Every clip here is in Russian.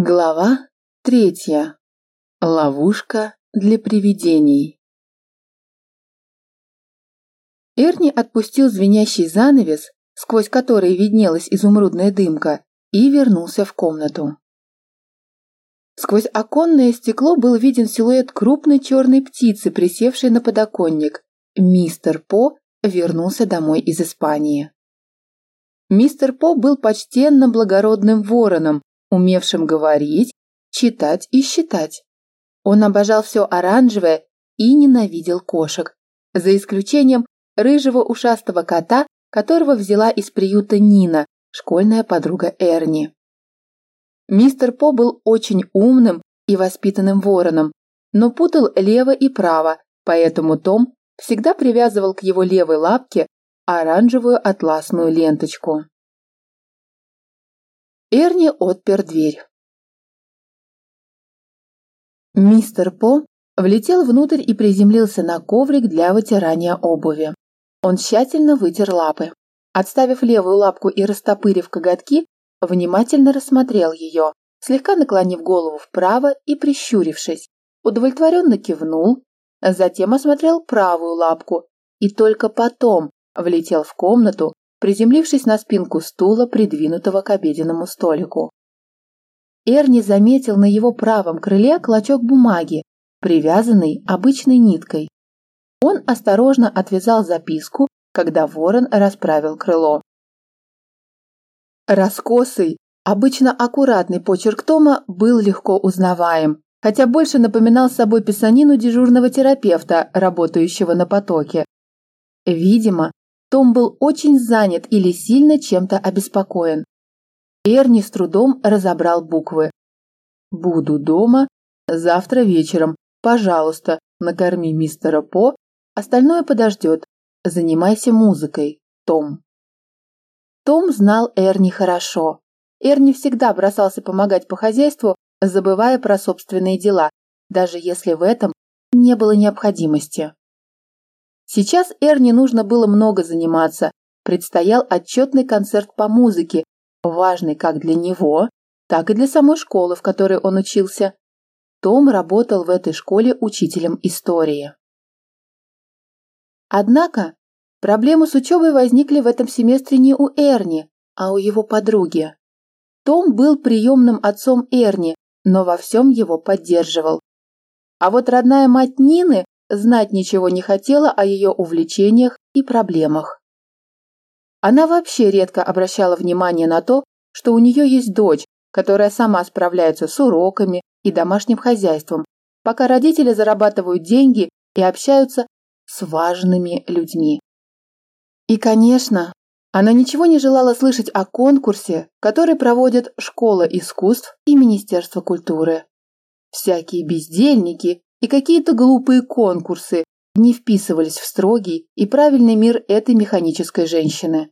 Глава третья. Ловушка для привидений. Эрни отпустил звенящий занавес, сквозь который виднелась изумрудная дымка, и вернулся в комнату. Сквозь оконное стекло был виден силуэт крупной черной птицы, присевшей на подоконник. Мистер По вернулся домой из Испании. Мистер По был почтенно благородным вороном, умевшим говорить, читать и считать. Он обожал все оранжевое и ненавидел кошек, за исключением рыжего ушастого кота, которого взяла из приюта Нина, школьная подруга Эрни. Мистер По был очень умным и воспитанным вороном, но путал лево и право, поэтому Том всегда привязывал к его левой лапке оранжевую атласную ленточку. Эрни отпер дверь. Мистер По влетел внутрь и приземлился на коврик для вытирания обуви. Он тщательно вытер лапы. Отставив левую лапку и растопырив коготки, внимательно рассмотрел ее, слегка наклонив голову вправо и прищурившись. Удовлетворенно кивнул, затем осмотрел правую лапку и только потом влетел в комнату, приземлившись на спинку стула, придвинутого к обеденному столику. Эрни заметил на его правом крыле клочок бумаги, привязанный обычной ниткой. Он осторожно отвязал записку, когда ворон расправил крыло. Раскосый, обычно аккуратный почерк Тома был легко узнаваем, хотя больше напоминал собой писанину дежурного терапевта, работающего на потоке. Видимо, том был очень занят или сильно чем-то обеспокоен. Эрни с трудом разобрал буквы. «Буду дома. Завтра вечером. Пожалуйста, накорми мистера По. Остальное подождет. Занимайся музыкой, Том». Том знал Эрни хорошо. Эрни всегда бросался помогать по хозяйству, забывая про собственные дела, даже если в этом не было необходимости. Сейчас Эрни нужно было много заниматься. Предстоял отчетный концерт по музыке, важный как для него, так и для самой школы, в которой он учился. Том работал в этой школе учителем истории. Однако проблемы с учебой возникли в этом семестре не у Эрни, а у его подруги. Том был приемным отцом Эрни, но во всем его поддерживал. А вот родная мать Нины знать ничего не хотела о ее увлечениях и проблемах. Она вообще редко обращала внимание на то, что у нее есть дочь, которая сама справляется с уроками и домашним хозяйством, пока родители зарабатывают деньги и общаются с важными людьми. И, конечно, она ничего не желала слышать о конкурсе, который проводят Школа искусств и Министерство культуры. Всякие бездельники и какие-то глупые конкурсы не вписывались в строгий и правильный мир этой механической женщины.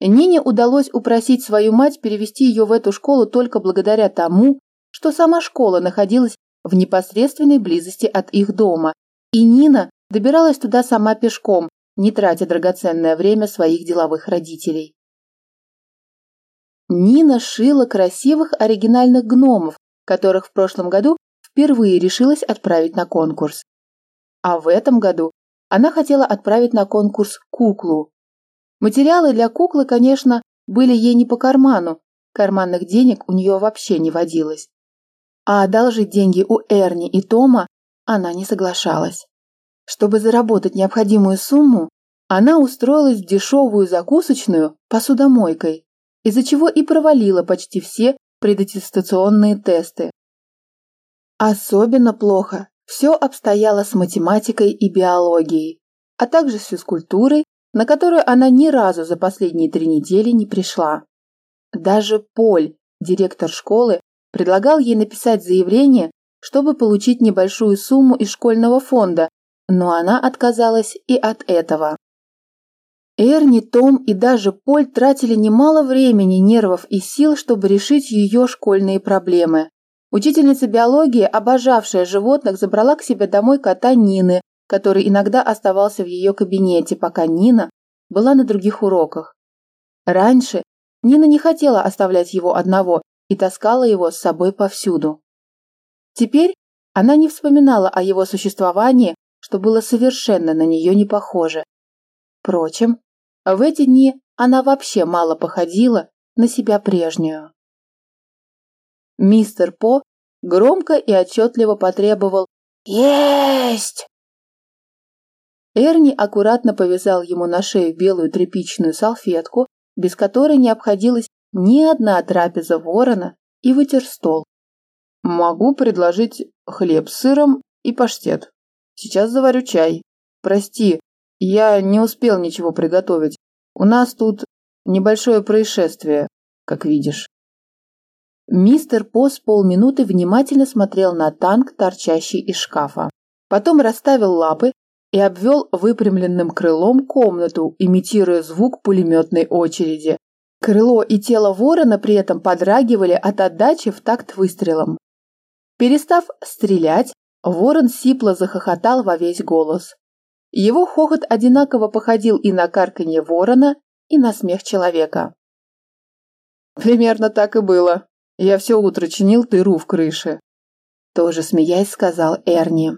Нине удалось упросить свою мать перевести ее в эту школу только благодаря тому, что сама школа находилась в непосредственной близости от их дома, и Нина добиралась туда сама пешком, не тратя драгоценное время своих деловых родителей. Нина шила красивых оригинальных гномов, которых в прошлом году впервые решилась отправить на конкурс. А в этом году она хотела отправить на конкурс куклу. Материалы для куклы, конечно, были ей не по карману, карманных денег у нее вообще не водилось. А одолжить деньги у Эрни и Тома она не соглашалась. Чтобы заработать необходимую сумму, она устроилась в дешевую закусочную посудомойкой, из-за чего и провалила почти все предаттестационные тесты. Особенно плохо все обстояло с математикой и биологией, а также с физкультурой, на которую она ни разу за последние три недели не пришла. Даже Поль, директор школы, предлагал ей написать заявление, чтобы получить небольшую сумму из школьного фонда, но она отказалась и от этого. Эрни, Том и даже Поль тратили немало времени, нервов и сил, чтобы решить ее школьные проблемы. Учительница биологии, обожавшая животных, забрала к себе домой кота Нины, который иногда оставался в ее кабинете, пока Нина была на других уроках. Раньше Нина не хотела оставлять его одного и таскала его с собой повсюду. Теперь она не вспоминала о его существовании, что было совершенно на нее не похоже. Впрочем, в эти дни она вообще мало походила на себя прежнюю. Мистер По громко и отчетливо потребовал «Есть!». Эрни аккуратно повязал ему на шею белую тряпичную салфетку, без которой не обходилась ни одна трапеза ворона, и вытер стол. «Могу предложить хлеб с сыром и паштет. Сейчас заварю чай. Прости, я не успел ничего приготовить. У нас тут небольшое происшествие, как видишь». Мистер Пос полминуты внимательно смотрел на танк, торчащий из шкафа. Потом расставил лапы и обвел выпрямленным крылом комнату, имитируя звук пулеметной очереди. Крыло и тело ворона при этом подрагивали от отдачи в такт выстрелом. Перестав стрелять, ворон сипло захохотал во весь голос. Его хохот одинаково походил и на карканье ворона, и на смех человека. «Примерно так и было», я все утро чинил дыру в крыше. Тоже смеясь сказал Эрни.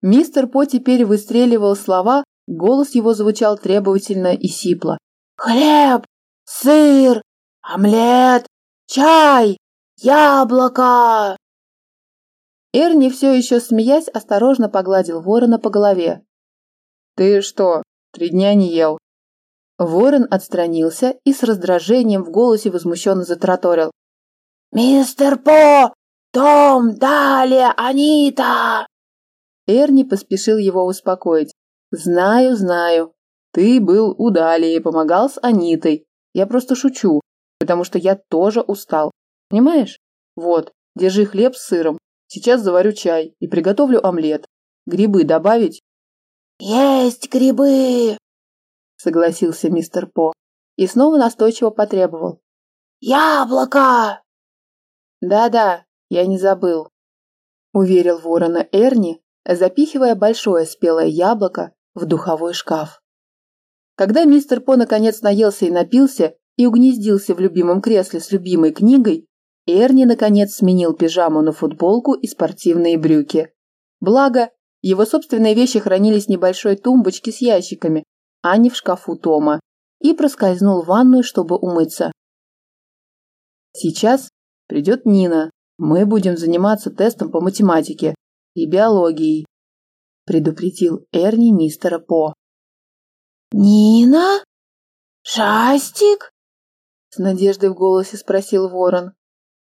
Мистер По теперь выстреливал слова, голос его звучал требовательно и сипло. «Хлеб! Сыр! Омлет! Чай! Яблоко!» Эрни, все еще смеясь, осторожно погладил ворона по голове. «Ты что, три дня не ел?» Ворон отстранился и с раздражением в голосе возмущенно затраторил. «Мистер По! Том! Далее! Анита!» Эрни поспешил его успокоить. «Знаю, знаю. Ты был у Дали и помогал с Анитой. Я просто шучу, потому что я тоже устал. Понимаешь? Вот, держи хлеб с сыром. Сейчас заварю чай и приготовлю омлет. Грибы добавить?» «Есть грибы!» согласился мистер По и снова настойчиво потребовал. «Яблоко!» «Да-да, я не забыл», – уверил ворона Эрни, запихивая большое спелое яблоко в духовой шкаф. Когда мистер По наконец наелся и напился и угнездился в любимом кресле с любимой книгой, Эрни наконец сменил пижаму на футболку и спортивные брюки. Благо, его собственные вещи хранились в небольшой тумбочке с ящиками, а не в шкафу Тома, и проскользнул в ванную, чтобы умыться. Сейчас Придет Нина. Мы будем заниматься тестом по математике и биологии, предупредил Эрни мистера По. Нина? Шастик? С надеждой в голосе спросил Ворон.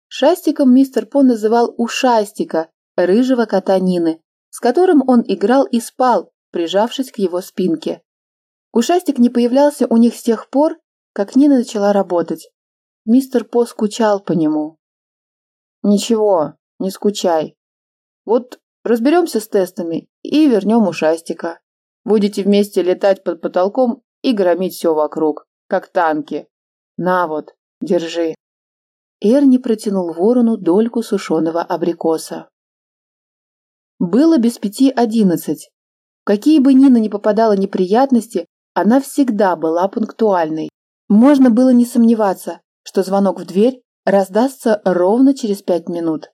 Шастиком мистер По называл ушастика, рыжего кота Нины, с которым он играл и спал, прижавшись к его спинке. Ушастик не появлялся у них с тех пор, как Нина начала работать. Мистер По скучал по нему. Ничего, не скучай. Вот разберемся с тестами и вернем ушастика. Будете вместе летать под потолком и громить все вокруг, как танки. На вот, держи. Эрни протянул ворону дольку сушеного абрикоса. Было без пяти одиннадцать. какие бы Нина ни попадала неприятности, она всегда была пунктуальной. Можно было не сомневаться, что звонок в дверь раздастся ровно через пять минут.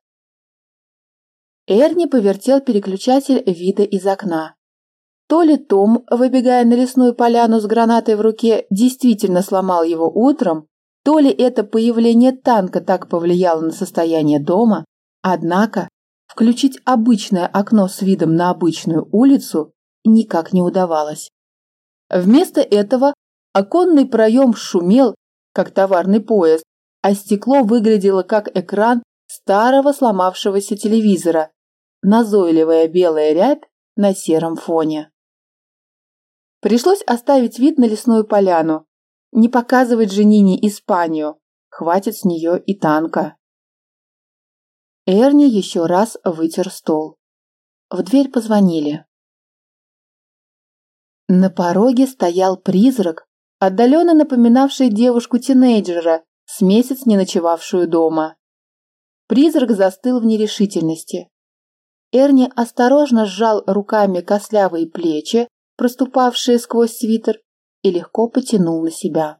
Эрни повертел переключатель вида из окна. То ли Том, выбегая на лесную поляну с гранатой в руке, действительно сломал его утром, то ли это появление танка так повлияло на состояние дома, однако включить обычное окно с видом на обычную улицу никак не удавалось. Вместо этого оконный проем шумел, как товарный поезд, а стекло выглядело как экран старого сломавшегося телевизора, назойливая белая рябь на сером фоне. Пришлось оставить вид на лесную поляну, не показывать Женине Испанию, хватит с нее и танка. Эрни еще раз вытер стол. В дверь позвонили. На пороге стоял призрак, отдаленно напоминавший девушку-тинейджера с месяц не ночевавшую дома. Призрак застыл в нерешительности. Эрни осторожно сжал руками костлявые плечи, проступавшие сквозь свитер, и легко потянул на себя.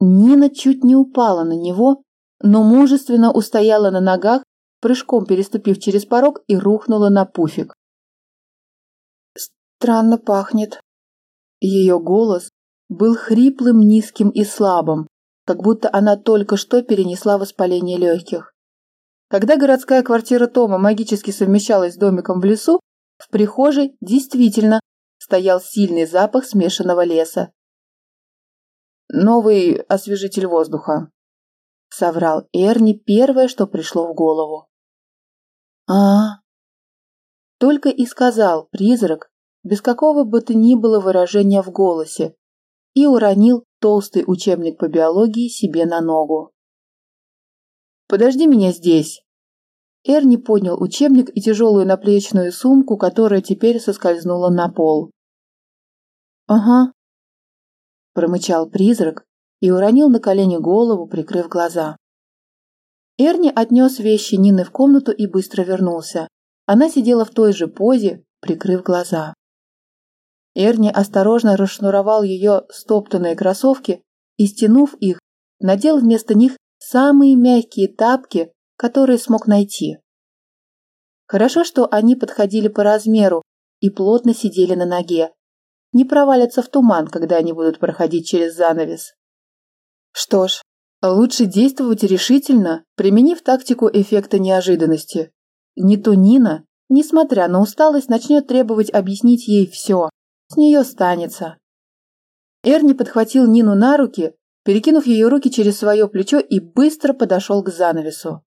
Нина чуть не упала на него, но мужественно устояла на ногах, прыжком переступив через порог и рухнула на пуфик. Странно пахнет. Ее голос был хриплым, низким и слабым, как будто она только что перенесла воспаление легких. Когда городская квартира Тома магически совмещалась с домиком в лесу, в прихожей действительно стоял сильный запах смешанного леса. «Новый освежитель воздуха», — соврал Эрни первое, что пришло в голову. а. Только и сказал призрак, без какого бы то ни было выражения в голосе, и уронил толстый учебник по биологии себе на ногу. «Подожди меня здесь!» Эрни поднял учебник и тяжелую наплечную сумку, которая теперь соскользнула на пол. «Ага», – промычал призрак и уронил на колени голову, прикрыв глаза. Эрни отнес вещи Нины в комнату и быстро вернулся. Она сидела в той же позе, прикрыв глаза. Эрни осторожно расшнуровал ее стоптанные кроссовки и, стянув их, надел вместо них самые мягкие тапки, которые смог найти. Хорошо, что они подходили по размеру и плотно сидели на ноге. Не провалятся в туман, когда они будут проходить через занавес. Что ж, лучше действовать решительно, применив тактику эффекта неожиданности. Не то Нина, несмотря на усталость, начнет требовать объяснить ей все. С нее станется. Эрни подхватил Нину на руки, перекинув ее руки через свое плечо и быстро подошел к занавесу.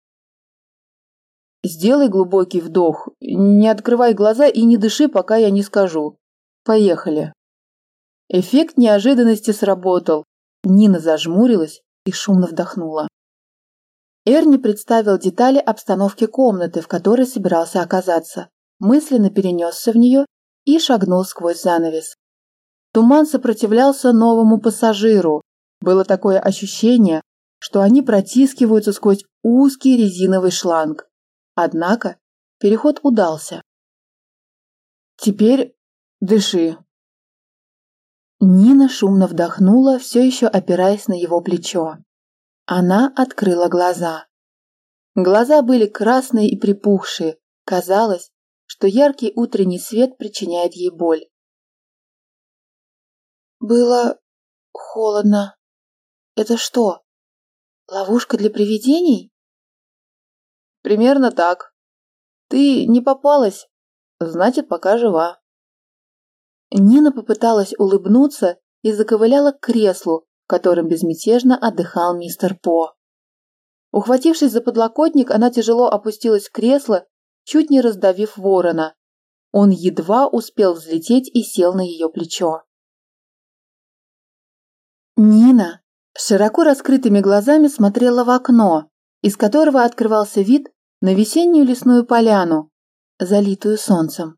«Сделай глубокий вдох, не открывай глаза и не дыши, пока я не скажу. Поехали». Эффект неожиданности сработал. Нина зажмурилась и шумно вдохнула. Эрни представил детали обстановки комнаты, в которой собирался оказаться, мысленно перенесся в нее и шагнул сквозь занавес. Туман сопротивлялся новому пассажиру. Было такое ощущение, что они протискиваются сквозь узкий резиновый шланг. Однако переход удался. «Теперь дыши». Нина шумно вдохнула, все еще опираясь на его плечо. Она открыла глаза. Глаза были красные и припухшие. Казалось, что яркий утренний свет причиняет ей боль. Было холодно. Это что, ловушка для привидений? Примерно так. Ты не попалась, значит, пока жива. Нина попыталась улыбнуться и заковыляла к креслу, в котором безмятежно отдыхал мистер По. Ухватившись за подлокотник, она тяжело опустилась в кресло чуть не раздавив ворона. Он едва успел взлететь и сел на ее плечо. Нина широко раскрытыми глазами смотрела в окно, из которого открывался вид на весеннюю лесную поляну, залитую солнцем.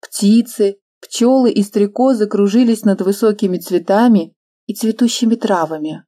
Птицы, пчелы и стрекозы кружились над высокими цветами и цветущими травами.